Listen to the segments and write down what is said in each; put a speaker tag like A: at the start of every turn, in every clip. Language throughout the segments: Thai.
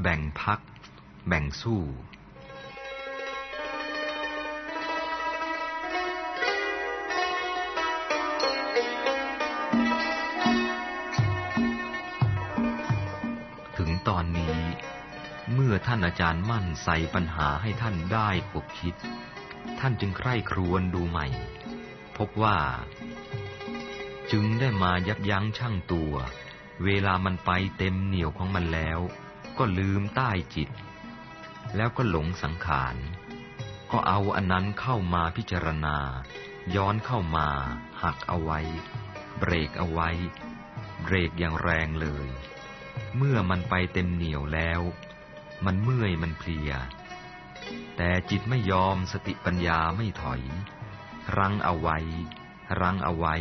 A: แบ่งพัก แบ่งสู้ ถึงตอนนี้ เมื่อท่านอาจารย์มั่นใส่ปัญหาให้ท่านได้ปกคิด ท่านจึงใคร่ครวญดูใหม่ พบว่า จึงได้มายับยั้งชั่งตัว เวลามันไปเต็มเหนียวของมันแล้ว ก็ลืมใต้จิต แล้วก็หลงสังขาร ก็เอาอันนั้นเข้ามาพิจารณา ย้อนเข้ามา หักเอาไว้ เบรกเอาไว้ เบรกอย่างแรงเลย เมื่อมันไปเต็มเหนียวแล้ว มันเมื่อยมันเพลีย แต่จิตไม่ยอมสติปัญญาไม่ถอย รั้งเอาไว้ รั้งเอาไว้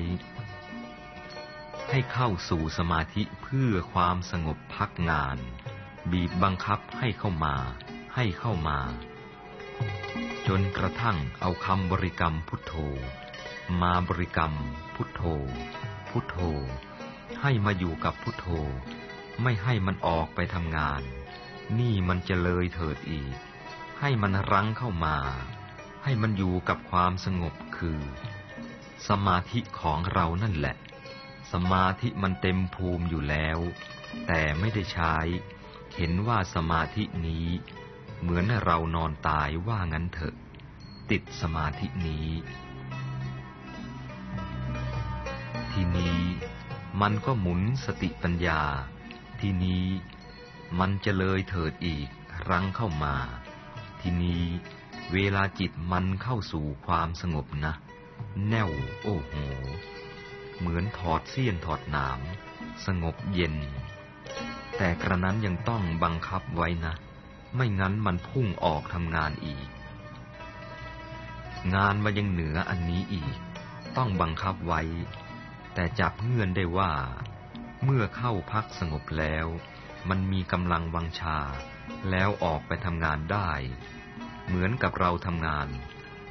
A: ให้เข้าสู่สมาธิเพื่อความสงบพักงาน บีบบังคับให้เข้ามา ให้เข้ามา จนกระทั่งเอาคำบริกรรมพุทโธ มาบริกรรมพุทโธ พุทโธ ให้มาอยู่กับพุทโธ ไม่ให้มันออกไปทำงาน นี่มันจะเลยเถิดอีก ให้มันรั้งเข้ามา ให้มันอยู่กับความสงบคือ สมาธิของเรานั่นแหละ สมาธิมันเต็มภูมิอยู่แล้ว แต่ไม่ได้ใช้ เห็นว่าสมาธินี้ เหมือนเรานอนตายว่างั้นเถอะ ติดสมาธินี้ ทีนี้มันก็หมุนสติปัญญา ทีนี้มันจะเลยเถิดอีกรังเข้ามา ทีนี้เวลาจิตมันเข้าสู่ความสงบนะ แน่วโอ้โห เหมือนถอดเสี้ยนถอดหนาม สงบเย็น แต่กระนั้นยังต้องบังคับไว้นะ ไม่งั้นมันพุ่งออกทำงานอีก งานมายังเหนืออันนี้อีก ต้องบังคับไว้ แต่จับเงื่อนได้ว่า เมื่อเข้าพักสงบแล้ว มันมีกำลังวังชา แล้วออกไปทำงานได้ เหมือนกับเราทำงาน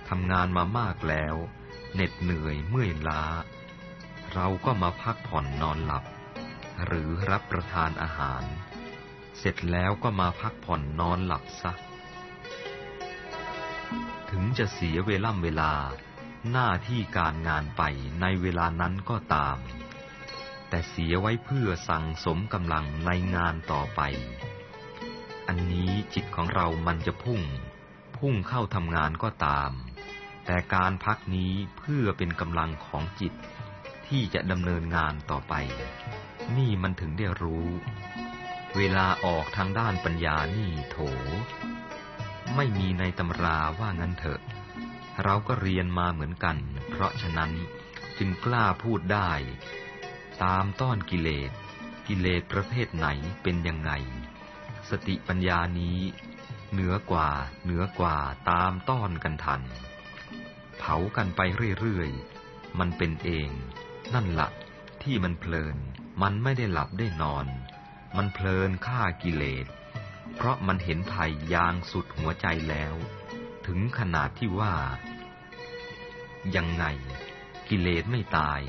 A: ทำงานมามากแล้ว เหน็ดเหนื่อยเมื่อยล้า เราก็มาพักผ่อนนอนหลับ หรือรับประทานอาหาร เสร็จแล้วก็มาพักผ่อนนอนหลับซะ ถึงจะเสียเวล่ำเวลาหน้าที่การงานไปในเวลานั้นก็ตาม แต่เสียไว้เพื่อสั่งสมกำลังในงานต่อไป อันนี้จิตของเรามันจะพุ่ง พุ่งเข้าทำงานก็ตาม แต่การพักนี้เพื่อเป็นกำลังของจิตที่จะดำเนินงานต่อไป นี่มันถึงได้รู้ เวลาออกทางด้านปัญญานี่โถ ไม่มีในตำราว่างั้นเถอะ เราก็เรียนมาเหมือนกัน เพราะฉะนั้นจึงกล้าพูดได้ ตามต้อนกิเลส กิเลสประเภทไหนเป็นยังไง สติปัญญานี้ เหนือกว่า เหนือกว่าตามต้อนกันทัน เผากันไปเรื่อยๆ มันเป็นเอง นั่นละที่มันเพลิน มันไม่ได้หลับได้นอน มันเพลินฆ่ากิเลส เพราะมันเห็นภัยยางสุดหัวใจแล้ว ถึงขนาดที่ว่า ยังไง กิเลสไม่ตาย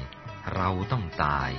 A: เราต้องตาย